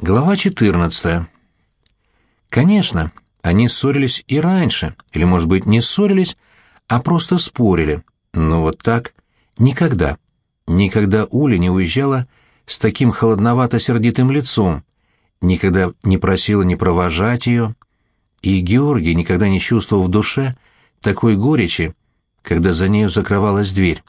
Глава 14. Конечно, они ссорились и раньше, или, может быть, не ссорились, а просто спорили. Но вот так никогда. Никогда Уля не уезжала с таким холодновато-сердитым лицом, никогда не просила не провожать ее, и Георгий никогда не чувствовал в душе такой горечи, когда за нею закрывалась дверь.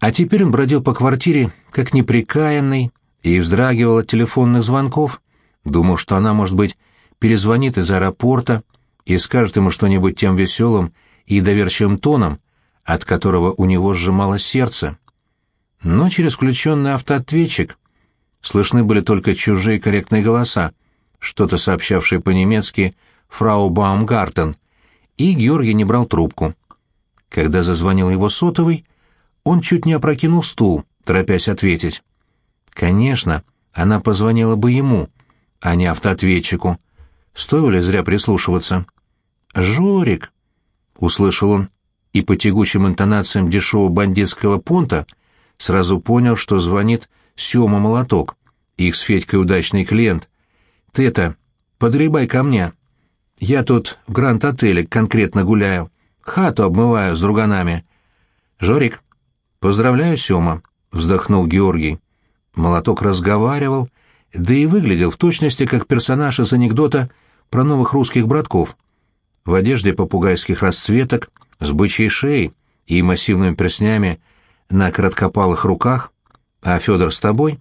А теперь он бродил по квартире, как неприкаянный, и вздрагивал от телефонных звонков, думал, что она, может быть, перезвонит из аэропорта и скажет ему что-нибудь тем веселым и доверчивым тоном, от которого у него сжималось сердце. Но через включенный автоответчик слышны были только чужие корректные голоса, что-то сообщавшие по-немецки «Фрау Баумгартен», и Георгий не брал трубку. Когда зазвонил его сотовый, он чуть не опрокинул стул, торопясь ответить. Конечно, она позвонила бы ему, а не автоответчику. Стоило ли зря прислушиваться? «Жорик!» — услышал он, и по тягучим интонациям дешевого бандитского понта сразу понял, что звонит Сёма Молоток, их с Федькой удачный клиент. «Ты это, подгребай ко мне. Я тут в Гранд-отеле конкретно гуляю, хату обмываю с друганами». «Жорик!» «Поздравляю, Сёма!» — вздохнул Георгий. Молоток разговаривал, да и выглядел в точности как персонаж из анекдота про новых русских братков. В одежде попугайских расцветок, с бычьей шеей и массивными перстнями на короткопалых руках. А Федор с тобой?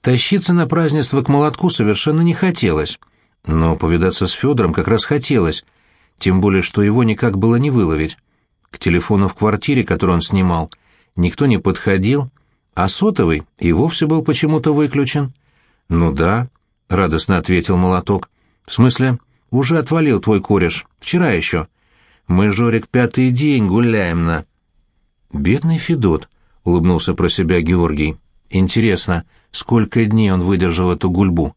Тащиться на празднество к молотку совершенно не хотелось, но повидаться с Федором как раз хотелось, тем более что его никак было не выловить. К телефону в квартире, который он снимал, никто не подходил, а сотовый и вовсе был почему-то выключен. «Ну да», — радостно ответил молоток. «В смысле, уже отвалил твой кореш, вчера еще. Мы, Жорик, пятый день гуляем на...» «Бедный Федот», — улыбнулся про себя Георгий. «Интересно, сколько дней он выдержал эту гульбу?»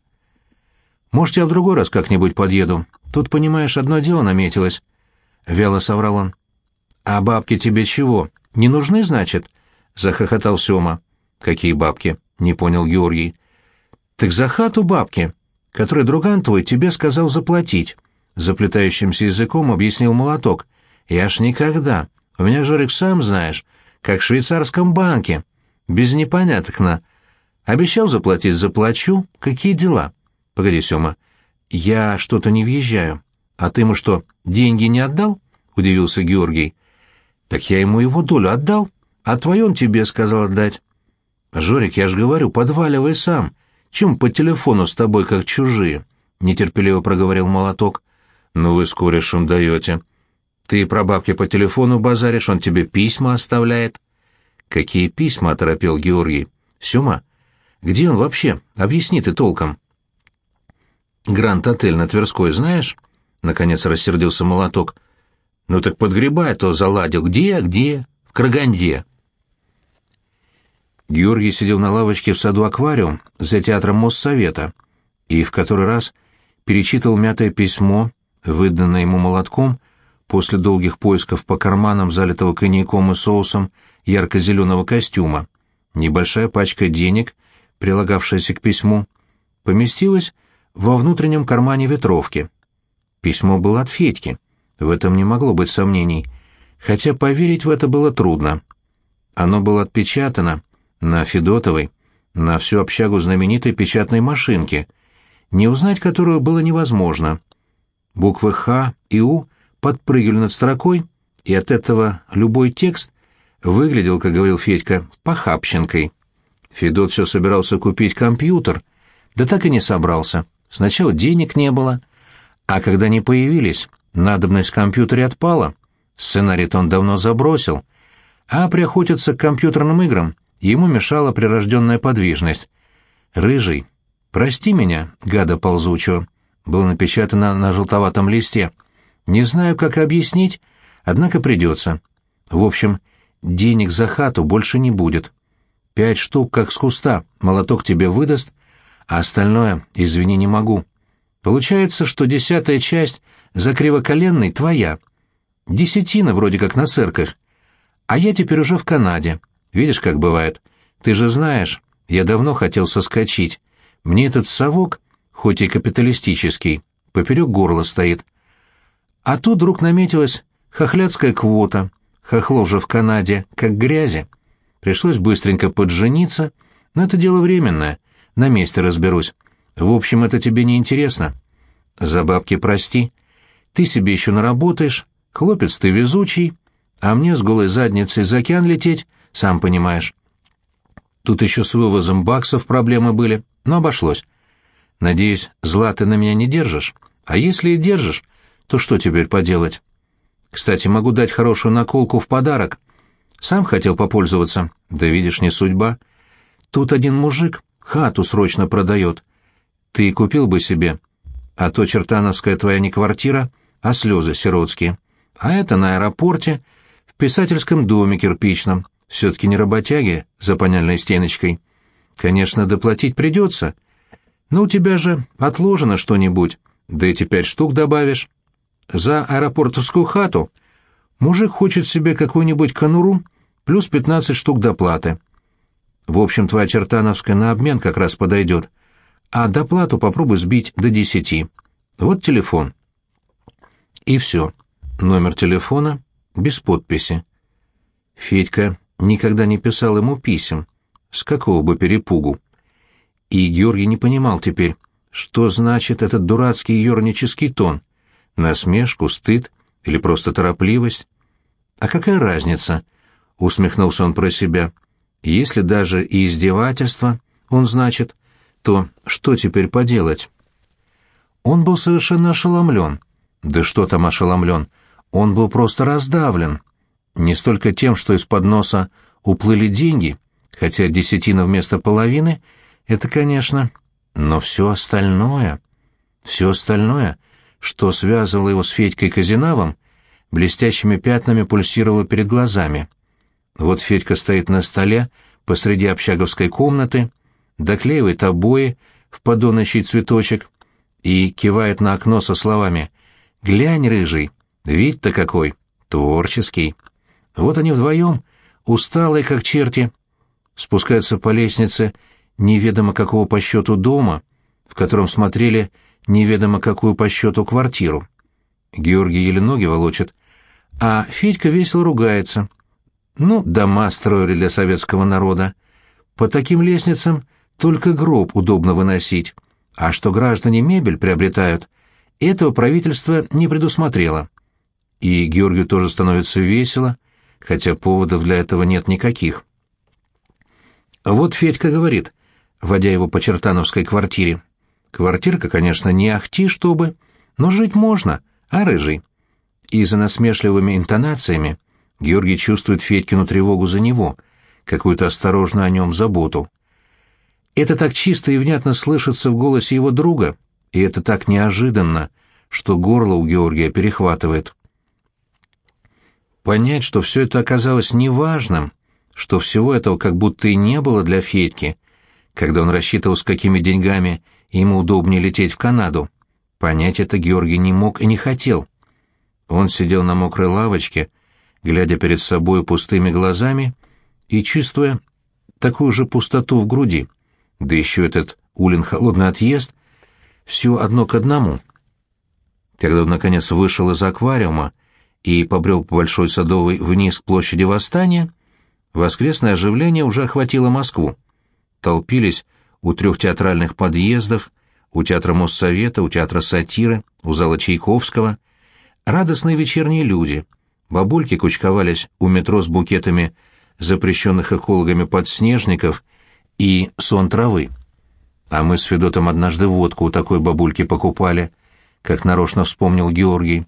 «Может, я в другой раз как-нибудь подъеду? Тут, понимаешь, одно дело наметилось». Вяло соврал он. «А бабки тебе чего? Не нужны, значит?» — захохотал Сёма. «Какие бабки?» — не понял Георгий. «Так за хату бабки, которые друган твой тебе сказал заплатить», — заплетающимся языком объяснил молоток. «Я ж никогда. У меня, Жорик, сам знаешь, как в швейцарском банке. Без непоняток на. Обещал заплатить, заплачу. Какие дела?» «Погоди, Сёма, я что-то не въезжаю. А ты ему что, деньги не отдал?» — удивился Георгий. «Так я ему его долю отдал, а твою он тебе сказал отдать». «Жорик, я ж говорю, подваливай сам. Чем по телефону с тобой как чужие?» — нетерпеливо проговорил молоток. «Ну вы с корешем даете. Ты про бабки по телефону базаришь, он тебе письма оставляет». «Какие письма?» — оторопел Георгий. «Сюма, где он вообще? Объясни ты толком». «Гранд-отель на Тверской знаешь?» — наконец рассердился молоток. «Ну так подгребай, то заладил. Где, где? В Краганде». Георгий сидел на лавочке в саду аквариум за театром Моссовета и в который раз перечитывал мятое письмо, выданное ему молотком после долгих поисков по карманам залитого коньяком и соусом ярко-зеленого костюма. Небольшая пачка денег, прилагавшаяся к письму, поместилась во внутреннем кармане ветровки. Письмо было от Федьки, в этом не могло быть сомнений, хотя поверить в это было трудно. Оно было отпечатано на Федотовой, на всю общагу знаменитой печатной машинки, не узнать которую было невозможно. Буквы «Х» и «У» подпрыгивали над строкой, и от этого любой текст выглядел, как говорил Федька, похабщенкой. Федот все собирался купить компьютер, да так и не собрался. Сначала денег не было, а когда они появились, надобность в компьютере отпала. Сценарий-то он давно забросил, а приохотиться к компьютерным играм — Ему мешала прирожденная подвижность. «Рыжий, прости меня, гада ползучего», было напечатано на желтоватом листе. «Не знаю, как объяснить, однако придется. В общем, денег за хату больше не будет. Пять штук, как с куста, молоток тебе выдаст, а остальное, извини, не могу. Получается, что десятая часть за кривоколенный твоя. Десятина вроде как на церковь. А я теперь уже в Канаде. Видишь, как бывает. Ты же знаешь, я давно хотел соскочить. Мне этот совок, хоть и капиталистический, поперек горла стоит. А тут вдруг наметилась хохлядская квота, хохлов же в Канаде, как грязи. Пришлось быстренько поджениться, но это дело временное, на месте разберусь. В общем, это тебе не интересно. За бабки прости. Ты себе еще наработаешь, хлопец ты везучий, а мне с голой задницей за океан лететь, сам понимаешь. Тут еще с вывозом баксов проблемы были, но обошлось. Надеюсь, зла ты на меня не держишь? А если и держишь, то что теперь поделать? Кстати, могу дать хорошую наколку в подарок. Сам хотел попользоваться, да видишь, не судьба. Тут один мужик хату срочно продает. Ты купил бы себе. А то чертановская твоя не квартира, а слезы сиротские. А это на аэропорте, в писательском доме кирпичном. Все-таки не работяги за панельной стеночкой. Конечно, доплатить придется. Но у тебя же отложено что-нибудь, да эти пять штук добавишь. За аэропортовскую хату мужик хочет себе какую-нибудь конуру плюс пятнадцать штук доплаты. В общем, твоя чертановская на обмен как раз подойдет. А доплату попробуй сбить до десяти. Вот телефон. И все. Номер телефона без подписи. Федька никогда не писал ему писем. С какого бы перепугу? И Георгий не понимал теперь, что значит этот дурацкий юрнический тон. Насмешку, стыд или просто торопливость? А какая разница? Усмехнулся он про себя. Если даже и издевательство он значит, то что теперь поделать? Он был совершенно ошеломлен. Да что там ошеломлен? Он был просто раздавлен. Не столько тем, что из-под носа уплыли деньги, хотя десятина вместо половины — это, конечно, но все остальное, все остальное, что связывало его с Федькой Казинавом, блестящими пятнами пульсировало перед глазами. Вот Федька стоит на столе посреди общаговской комнаты, доклеивает обои в подоночий цветочек и кивает на окно со словами «Глянь, рыжий, вид-то какой, творческий». Вот они вдвоем, усталые как черти, спускаются по лестнице неведомо какого по счету дома, в котором смотрели неведомо какую по счету квартиру. Георгий еле ноги волочит, а Федька весело ругается. Ну, дома строили для советского народа. По таким лестницам только гроб удобно выносить, а что граждане мебель приобретают, этого правительство не предусмотрело. И Георгию тоже становится весело, хотя поводов для этого нет никаких. Вот Федька говорит, водя его по чертановской квартире. Квартирка, конечно, не ахти, чтобы, но жить можно, а рыжий. И за насмешливыми интонациями Георгий чувствует Федькину тревогу за него, какую-то осторожную о нем заботу. Это так чисто и внятно слышится в голосе его друга, и это так неожиданно, что горло у Георгия перехватывает. Понять, что все это оказалось неважным, что всего этого как будто и не было для Федьки, когда он рассчитывал, с какими деньгами ему удобнее лететь в Канаду. Понять это Георгий не мог и не хотел. Он сидел на мокрой лавочке, глядя перед собой пустыми глазами и чувствуя такую же пустоту в груди. Да еще этот Улин холодный отъезд, все одно к одному. Когда он, наконец, вышел из аквариума, и побрел по Большой Садовой вниз к площади Восстания, воскресное оживление уже охватило Москву. Толпились у трех театральных подъездов, у театра Моссовета, у театра Сатиры, у зала Чайковского. Радостные вечерние люди. Бабульки кучковались у метро с букетами запрещенных экологами подснежников и сон травы. А мы с Федотом однажды водку у такой бабульки покупали, как нарочно вспомнил Георгий.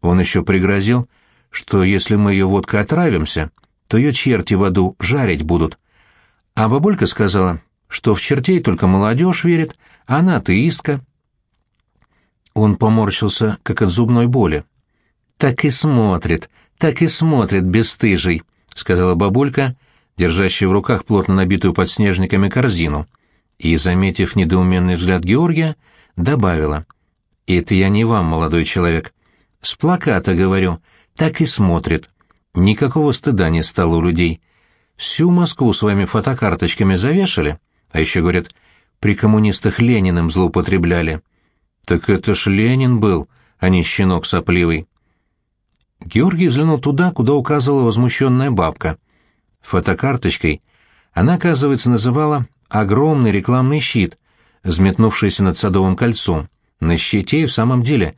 Он еще пригрозил, что если мы ее водкой отравимся, то ее черти в аду жарить будут. А бабулька сказала, что в чертей только молодежь верит, а она атеистка. Он поморщился, как от зубной боли. «Так и смотрит, так и смотрит, бесстыжий», — сказала бабулька, держащая в руках плотно набитую подснежниками корзину. И, заметив недоуменный взгляд Георгия, добавила. «Это я не вам, молодой человек. С плаката, говорю, так и смотрит. Никакого стыда не стало у людей. Всю Москву своими фотокарточками завешали, а еще говорят, при коммунистах Лениным злоупотребляли. Так это ж Ленин был, а не щенок сопливый. Георгий взглянул туда, куда указывала возмущенная бабка. Фотокарточкой она, оказывается, называла огромный рекламный щит, взметнувшийся над Садовым кольцом. На щите и в самом деле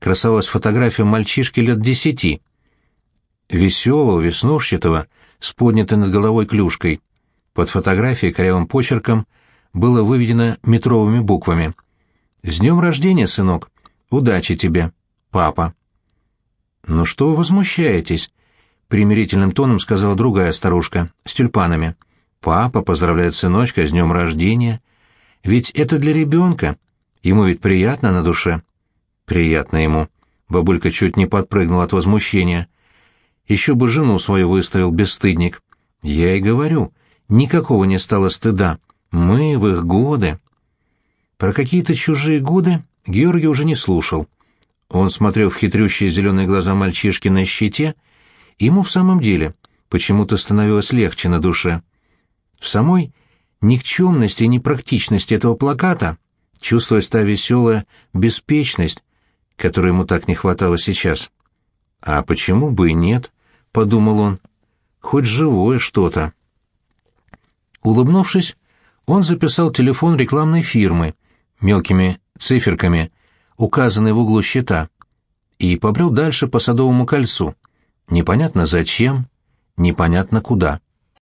красовалась фотография мальчишки лет десяти. Веселого, веснушчатого, с поднятой над головой клюшкой. Под фотографией корявым почерком было выведено метровыми буквами. «С днем рождения, сынок! Удачи тебе, папа!» «Ну что вы возмущаетесь?» — примирительным тоном сказала другая старушка с тюльпанами. «Папа поздравляет сыночка с днем рождения. Ведь это для ребенка. Ему ведь приятно на душе». «Приятно ему». Бабулька чуть не подпрыгнула от возмущения. «Еще бы жену свою выставил, бесстыдник». «Я и говорю, никакого не стало стыда. Мы в их годы». Про какие-то чужие годы Георгий уже не слушал. Он смотрел в хитрющие зеленые глаза мальчишки на щите, и ему в самом деле почему-то становилось легче на душе. В самой никчемности и непрактичности этого плаката чувствуя та веселая беспечность, которой ему так не хватало сейчас. «А почему бы и нет?» — подумал он. «Хоть живое что-то». Улыбнувшись, он записал телефон рекламной фирмы, мелкими циферками, указанный в углу щита, и побрел дальше по Садовому кольцу. Непонятно зачем, непонятно куда.